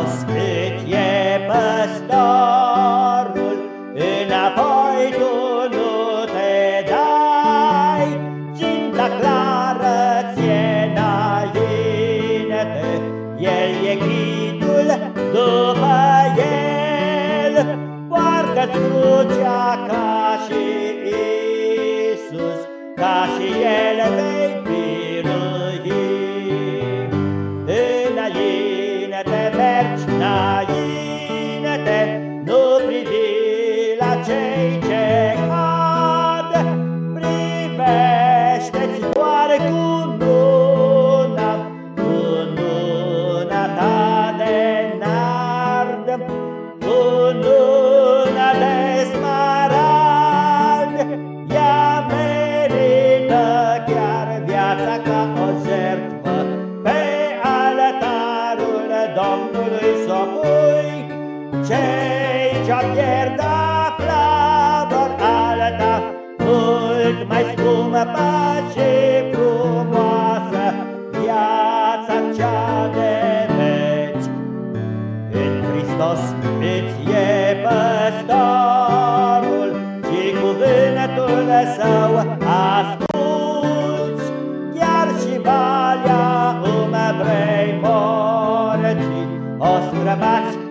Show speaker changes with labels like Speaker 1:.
Speaker 1: jos cât e păstorul, Înapoi tu nu te dai, Ținta clară ție înainte, El e ghidul după el, Poartă-ți crucea ca și Isus, Ca și el vei. Înainte, nu privi la cei ce cad, privește-ți doar cu luna, cu luna ta de nard, cu luna Domnului să o pui, Cei ce-o pierd afla vor Mult mai scumă pace frumoasă Viața cea de veci. În Hristos îți e păstorul Și cuvântul său Shabbat.